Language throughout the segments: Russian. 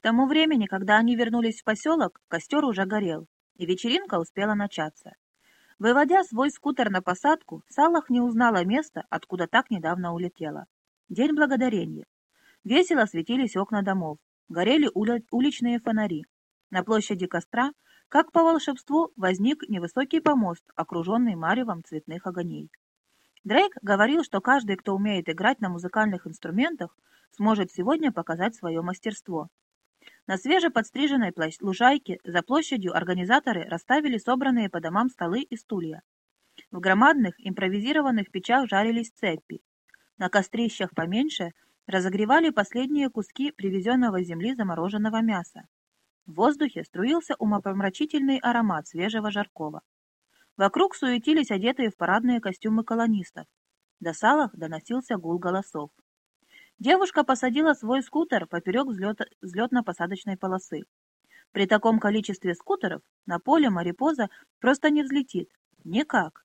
К тому времени, когда они вернулись в поселок, костер уже горел, и вечеринка успела начаться. Выводя свой скутер на посадку, Салах не узнала место, откуда так недавно улетела. День благодарения. Весело светились окна домов, горели ули уличные фонари. На площади костра, как по волшебству, возник невысокий помост, окруженный маревом цветных огоней. Дрейк говорил, что каждый, кто умеет играть на музыкальных инструментах, сможет сегодня показать свое мастерство. На свежеподстриженной лужайке за площадью организаторы расставили собранные по домам столы и стулья. В громадных импровизированных печах жарились цепи. На кострищах поменьше разогревали последние куски привезенного с земли замороженного мяса. В воздухе струился умопомрачительный аромат свежего жаркого. Вокруг суетились одетые в парадные костюмы колонистов. До салах доносился гул голосов. Девушка посадила свой скутер поперек взлетно-посадочной полосы. При таком количестве скутеров на поле Марипоза просто не взлетит. Никак.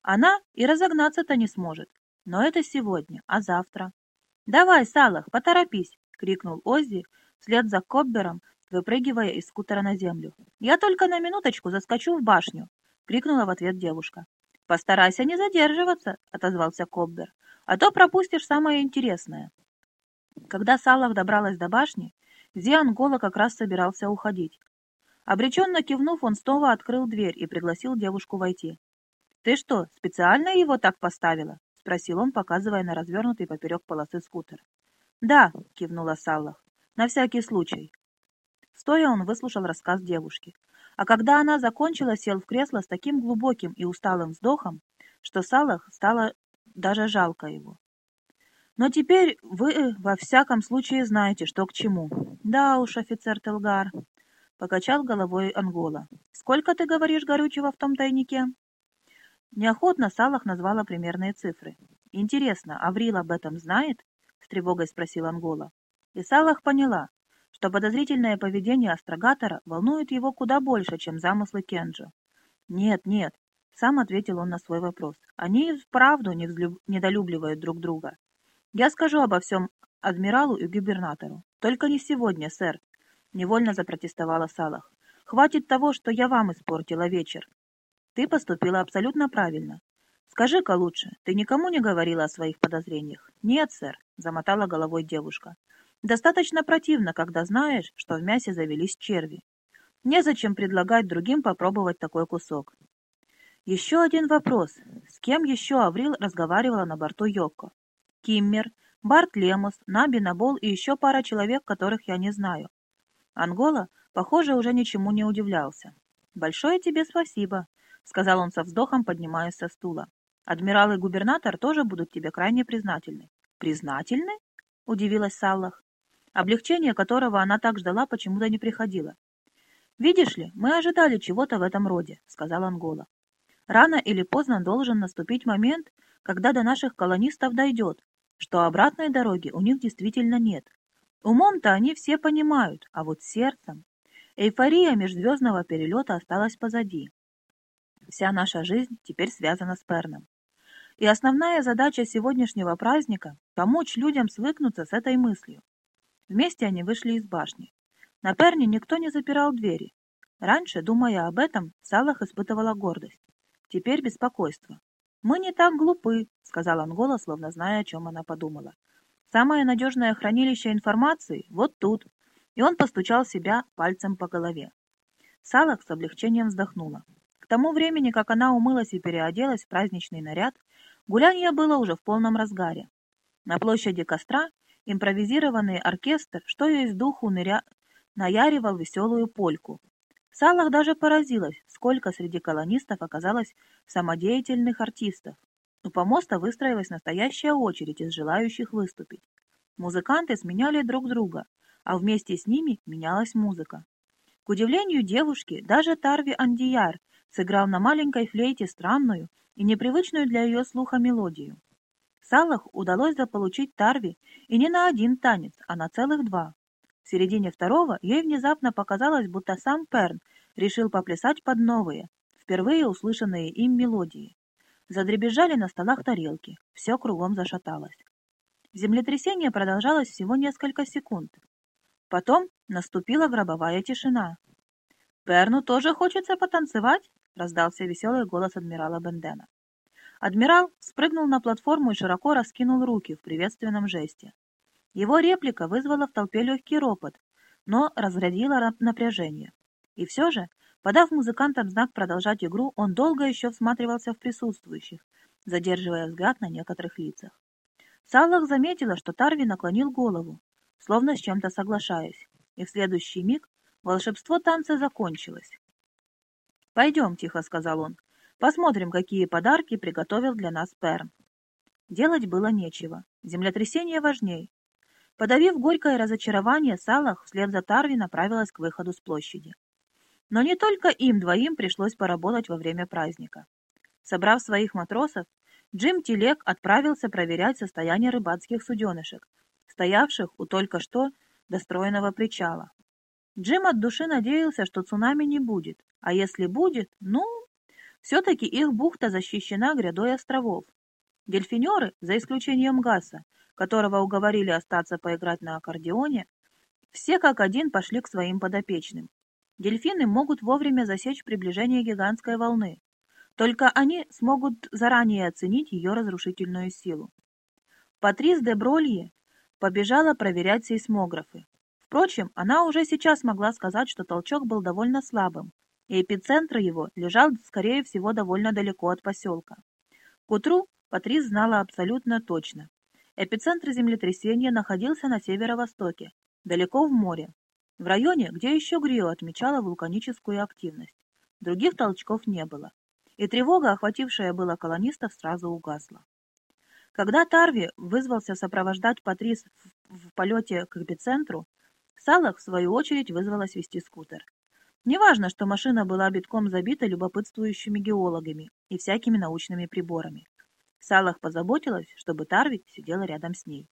Она и разогнаться-то не сможет. Но это сегодня, а завтра? «Давай, Салах, поторопись!» — крикнул Оззи вслед за Коббером, выпрыгивая из скутера на землю. «Я только на минуточку заскочу в башню!» — крикнула в ответ девушка. «Постарайся не задерживаться!» — отозвался Коббер. «А то пропустишь самое интересное!» Когда Салах добралась до башни, Зиан Гола как раз собирался уходить. Обреченно кивнув, он снова открыл дверь и пригласил девушку войти. «Ты что, специально его так поставила?» — спросил он, показывая на развернутый поперек полосы скутер. «Да», — кивнула Салах, — «на всякий случай». Стоя он выслушал рассказ девушки. А когда она закончила, сел в кресло с таким глубоким и усталым вздохом, что Салах стало даже жалко его. Но теперь вы э, во всяком случае знаете, что к чему. Да уж, офицер Телгар, — покачал головой Ангола. Сколько, ты говоришь, горючего в том тайнике? Неохотно Салах назвала примерные цифры. Интересно, Аврил об этом знает? — с тревогой спросил Ангола. И Салах поняла, что подозрительное поведение астрогатора волнует его куда больше, чем замыслы Кенджо. «Нет, нет», — сам ответил он на свой вопрос. «Они вправду не взлюб... недолюбливают друг друга. «Я скажу обо всем адмиралу и губернатору. Только не сегодня, сэр», — невольно запротестовала Салах. «Хватит того, что я вам испортила вечер. Ты поступила абсолютно правильно. Скажи-ка лучше, ты никому не говорила о своих подозрениях?» «Нет, сэр», — замотала головой девушка. «Достаточно противно, когда знаешь, что в мясе завелись черви. Незачем предлагать другим попробовать такой кусок». Еще один вопрос. С кем еще Аврил разговаривала на борту Йокко? Киммер, Барт Лемус, Наби Набол и еще пара человек, которых я не знаю. Ангола, похоже, уже ничему не удивлялся. «Большое тебе спасибо», — сказал он со вздохом, поднимаясь со стула. «Адмирал и губернатор тоже будут тебе крайне признательны». «Признательны?» — удивилась Саллах, облегчение которого она так ждала, почему-то не приходило. «Видишь ли, мы ожидали чего-то в этом роде», — сказал Ангола. «Рано или поздно должен наступить момент, когда до наших колонистов дойдет, что обратной дороги у них действительно нет. Умом-то они все понимают, а вот сердцем... Эйфория межзвездного перелета осталась позади. Вся наша жизнь теперь связана с Перном. И основная задача сегодняшнего праздника — помочь людям свыкнуться с этой мыслью. Вместе они вышли из башни. На Перне никто не запирал двери. Раньше, думая об этом, Салах испытывала гордость. Теперь беспокойство. «Мы не так глупы», — сказал Ангола, словно зная, о чем она подумала. «Самое надежное хранилище информации вот тут». И он постучал себя пальцем по голове. Салах с облегчением вздохнула. К тому времени, как она умылась и переоделась в праздничный наряд, гулянье было уже в полном разгаре. На площади костра импровизированный оркестр, что есть духу, ныря... наяривал веселую польку, Салах даже поразилась, сколько среди колонистов оказалось самодеятельных артистов. У помоста выстроилась настоящая очередь из желающих выступить. Музыканты сменяли друг друга, а вместе с ними менялась музыка. К удивлению девушки, даже Тарви Андияр сыграл на маленькой флейте странную и непривычную для ее слуха мелодию. Салах удалось заполучить Тарви и не на один танец, а на целых два. В середине второго ей внезапно показалось, будто сам Перн решил поплясать под новые, впервые услышанные им мелодии. Задребезжали на столах тарелки, все кругом зашаталось. Землетрясение продолжалось всего несколько секунд. Потом наступила гробовая тишина. «Перну тоже хочется потанцевать?» — раздался веселый голос адмирала Бендена. Адмирал спрыгнул на платформу и широко раскинул руки в приветственном жесте. Его реплика вызвала в толпе легкий ропот, но разрядила напряжение. И все же, подав музыкантам знак продолжать игру, он долго еще всматривался в присутствующих, задерживая взгляд на некоторых лицах. Саллах заметила, что Тарви наклонил голову, словно с чем-то соглашаясь, и в следующий миг волшебство танца закончилось. «Пойдем», — тихо сказал он, — «посмотрим, какие подарки приготовил для нас Перн». Делать было нечего, землетрясение важней. Подавив горькое разочарование, Салах вслед за Тарви направилась к выходу с площади. Но не только им двоим пришлось поработать во время праздника. Собрав своих матросов, Джим Телек отправился проверять состояние рыбацких суденышек, стоявших у только что достроенного причала. Джим от души надеялся, что цунами не будет, а если будет, ну, все-таки их бухта защищена грядой островов. Дельфинеры, за исключением Гаса, которого уговорили остаться поиграть на аккордеоне, все как один пошли к своим подопечным. Дельфины могут вовремя засечь приближение гигантской волны. Только они смогут заранее оценить ее разрушительную силу. Патрис де Бролье побежала проверять сейсмографы. Впрочем, она уже сейчас могла сказать, что толчок был довольно слабым, и эпицентр его лежал, скорее всего, довольно далеко от поселка. К утру Патрис знала абсолютно точно. Эпицентр землетрясения находился на северо-востоке, далеко в море, в районе, где еще Грио отмечала вулканическую активность. Других толчков не было, и тревога, охватившая было колонистов, сразу угасла. Когда Тарви вызвался сопровождать Патрис в, в полете к эпицентру, Салах, в свою очередь, вызвалась вести скутер. Неважно, что машина была битком забита любопытствующими геологами и всякими научными приборами. Салах позаботилась, чтобы Тарви сидела рядом с ней.